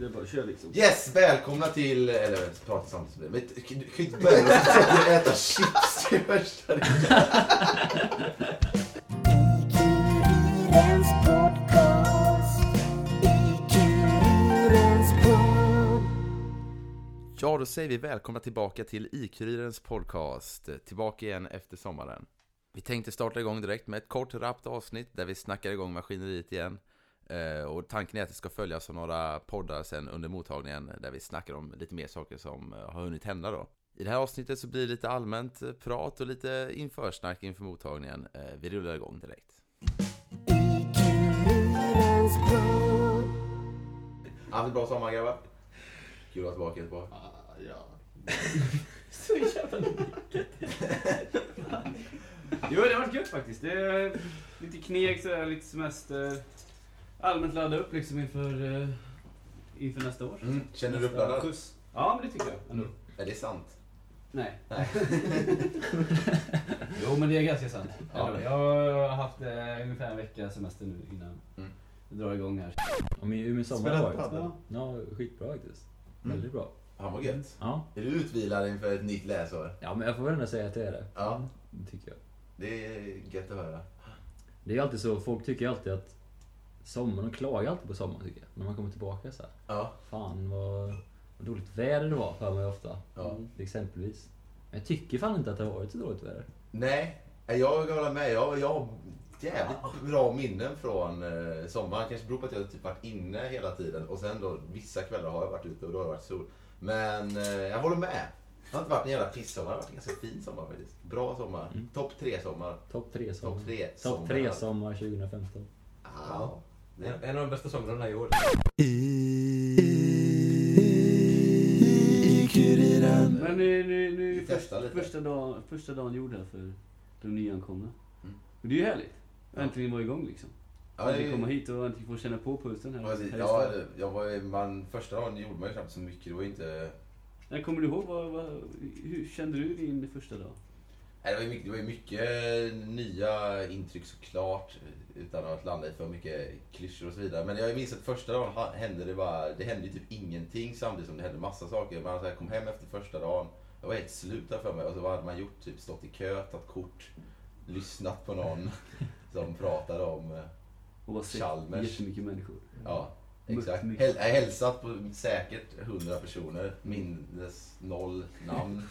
Det är bara kör liksom. Yes, välkomna till, eller prata samtidigt. Men du kan ju inte börja med att äta chips podcast. I djurens podd. Ja, då säger vi välkomna tillbaka till IQ-Kurirens podcast. Tillbaka igen efter sommaren. Vi tänkte starta igång direkt med ett kort rappt avsnitt där vi snackar igång maskineriet igen. Eh, och tanken är att det ska följas av några poddar sen under mottagningen där vi snackar om lite mer saker som eh, har hunnit hända då. I det här avsnittet så blir det lite allmänt eh, prat och lite införsnack inför mottagningen. Eh, vi rullar igång direkt. Haft en bra sommar grabbar? Kul att vara tillbaka i Göteborg. ja. Så jävla mycket. Jo, det har varit gött faktiskt. Det är lite kneg, sådär, lite semester. Allmänt ladda upp liksom inför, eh, inför nästa år. Mm. Känner du Nästa uppladdad? skjuts. Ja, men det tycker jag ändå. Är det sant? Nej. Nej. Jo, men det är ganska sant. Ja. Jag har haft eh, ungefär en vecka semester nu innan Mm. det drar igång här. Ja, min, min sommar Spelar du varit padel? ja, skitbra faktiskt. Mm. Väldigt bra. Han var gött. Ja. Är du utvilad inför ett nytt läsår? ja, men jag får väl ändå säga att det är det. Ja. Det tycker jag. Det är gött att höra. Det är alltid så, folk tycker alltid att sommaren, de klagar alltid på sommaren tycker jag. När man kommer tillbaka så här. Ja. Fan vad, vad dåligt väder det var för mig ofta. Ja. Mm, Exempelvis. Men jag tycker fan inte att det har varit så dåligt väder. Nej, jag håller med. Jag, jag har jävligt bra minnen från eh, sommaren. Kanske beror på att jag typ varit inne hela tiden. Och sen då, vissa kvällar har jag varit ute och då har det varit sol. Men eh, jag håller med. Det har inte varit en jävla pissommar. Det har varit en ganska fin sommar faktiskt. Bra sommar. Mm. Topp tre sommar. Topp tre sommar. Topp tre Topp tre sommar 2015. Ja. Det, En av de bästa somrarna i år. Men nu, nu, nu Vi är testar först, lite. första, dag, första dagen gjord här för de nyankomna. Mm. Och det är ju härligt. Ja. Äntligen vara igång liksom. ja, Äntligen det, komma hit och äntligen få känna på pulsen här. Precis. här Ja, eller, jag var, man, första dagen gjorde man ju knappt så mycket. Det var inte... Nej, kommer du ihåg vad, vad, hur kände du din första dag? Det var ju mycket, det var ju mycket nya intryck såklart. Utan att landa i för mycket klyschor och så vidare. Men jag minns att första dagen hände det bara... Det hände ju typ ingenting samtidigt som det hände massa saker. Man så kom hem efter första dagen. Jag var helt slut där för mig. Och så hade man gjort? Typ stått i kö, tagit kort, lyssnat på någon som pratade om... eh, Och bara sett Chalmers. jättemycket människor. Ja, exakt. Häl, jag hälsat på säkert hundra personer. Mindes noll namn.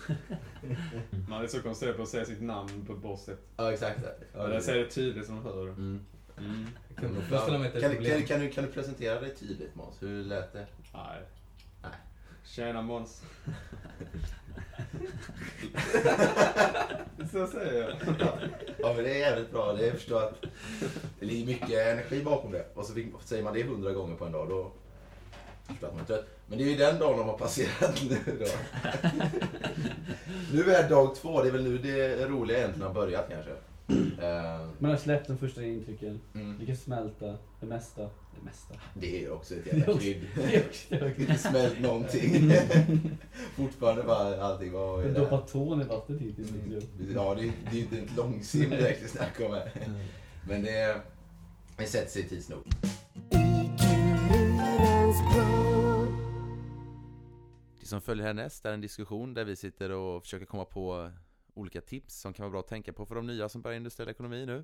Man är så koncentrerad på att säga sitt namn på sätt. Ja, exakt. Ja, Ja, det säger det tydligt som man hör. Mm. Mm. Kan, Jag ett kan, kan, kan, du, kan du presentera dig tydligt Måns? Hur lät det? Nej. Tjena Måns. så säger jag. Ja men det är jävligt bra. Det är, förstår att det ligger mycket energi bakom det. Och så fick, säger man det hundra gånger på en dag då förstår att man är trött. Men det är ju den dagen de har passerat nu då. nu är dag två. Det är väl nu det roliga egentligen har börjat kanske. Eh, Man har släppt de första intrycken. mm. Kan smälta det mesta. Det mesta. Det är också ett jävla krydd. Inte smält någonting. Fortfarande bara allting var... Jag doppar tån i vattnet hittills. Mm. Ja, det, det är ju inte ett långsim direkt vi snackar om här. Men det, det sätter sig tids nog. Det som följer härnäst är en diskussion där vi sitter och försöker komma på olika tips som kan vara bra att tänka på för de nya som börjar industriell ekonomi nu.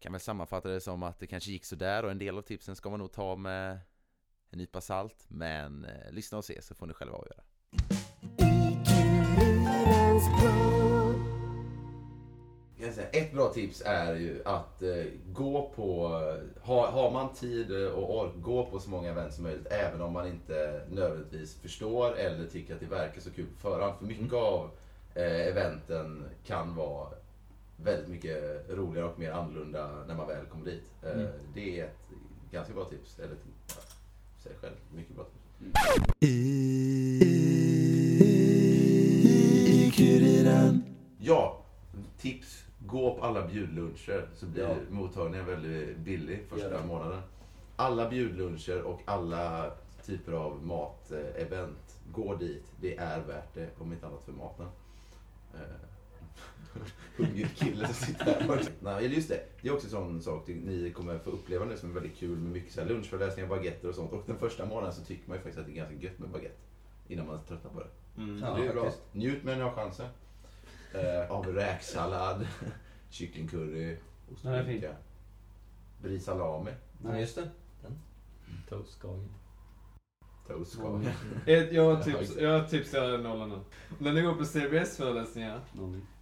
Kan väl sammanfatta det som att det kanske gick sådär och en del av tipsen ska man nog ta med en nypa salt. Men eh, lyssna och se så får ni själva avgöra. Ett bra tips är ju att eh, gå på, ha, har man tid och ork, gå på så många event som möjligt även om man inte nödvändigtvis förstår eller tycker att det verkar så kul på förhand. För mycket av eh, eventen kan vara väldigt mycket roligare och mer annorlunda när man väl kommer dit. Eh, Mm. Det är ett ganska bra tips. Eller ja, säg själv, mycket bra tips. Ja, tips. Gå på alla bjudluncher så blir Ja. mottagningen väldigt billig första månaden. Alla bjudluncher och alla typer av mat-event. Gå dit. Det är värt det, om inte annat för maten. Eh, hungrig kille som sitter här. Nej, just det. Det är också en sån sak ที่ ni kommer få uppleva nu som är väldigt kul med mycket så här lunchföreläsningar, baguetter och sånt. Och den första månaden så tycker man ju faktiskt att det är ganska gött med baguette. Innan man tröttnar på det. Mm. Ja, det är bra. Njut med när ni har chansen. Eh, av räksallad, kycklingcurry, ostbricka, brie salami, Ja, just det. Toastskagen. Toastskagen. Jag tips, jag har tips till er nolla nu. När ni går på CBS-föreläsningar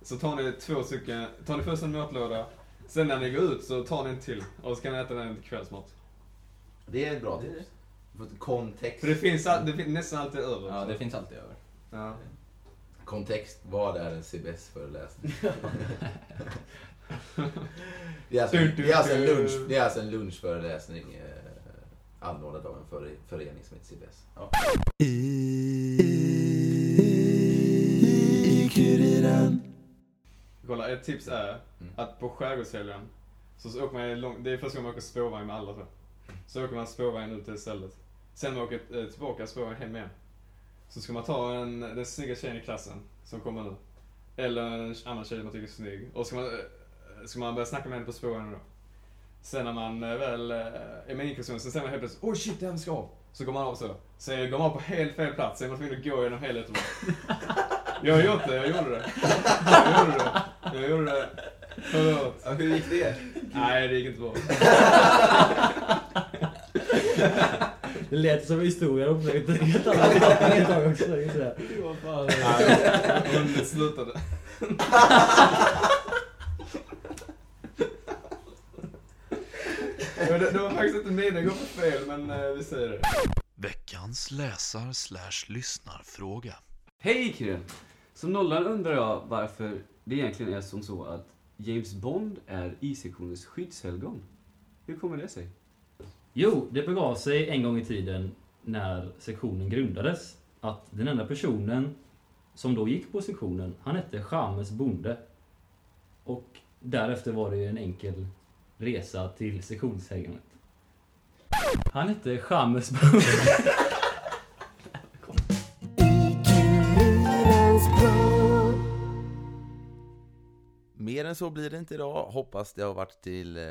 så tar ni två stycken, tar ni först en matlåda, sen när ni går ut så tar ni en till och så kan ni äta den till kvällsmat. Det är ett bra tips. För Kontext. För det finns, all, det finns nästan alltid över. Ja, det finns alltid över. Ja. Kontext, vad är en CBS-föreläsning? det, är alltså, det, är alltså en lunch, det är alltså en lunchföreläsning eh, anordnad av en före, förening som heter CBS. Ja. Kolla, ett tips är Mm. att på skärgårdshelgen så, så åker man lång, det är första gången man åker spårvagn med alla tror jag. Så åker man spårvagn ut till stället. Sen man åker eh, tillbaka spårvagn hem igen. Så ska man ta en, den snygga tjejen i klassen som kommer nu. Eller en annan tjej man tycker är snygg. Och ska man, eh, ska man börja snacka med henne på spårvagnen då. Sen när man eh, väl eh, är med inklusionen, sen ser man helt plötsligt oh shit, det här ska av. Så går man av så. Sen går man av på helt fel plats, sen är man tvungen att gå genom hela Göteborg. Jag har gjort det, jag gjorde det. Jag gjorde det. Jag gjorde det förra året. Ja, hur gick det? Nej, det gick inte bra. Det lät som historia om det. Ett annat ett tag också. det sådär. Nej, hon slutade. Ja, det, det var faktiskt inte meningen att gå på fel, men eh, vi säger det. Veckans läsar slash lyssnarfråga. Hej Kiren! Som nollan undrar jag varför det egentligen är som så att James Bond är I-sektionens skyddshelgon. Hur kommer det sig? Jo, det begav sig en gång i tiden när sektionen grundades att den enda personen som då gick på sektionen, han hette Chammes Bonde. Och därefter var det ju en enkel resa till sektionshäggandet. Han hette podd. Mer än så blir det inte idag. Hoppas det har varit till eh,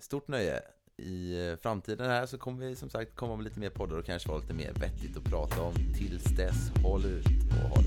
stort nöje. I eh, framtiden här så kommer vi som sagt komma med lite mer poddar och kanske vara lite mer vettigt att prata om. Tills dess, håll ut och ha.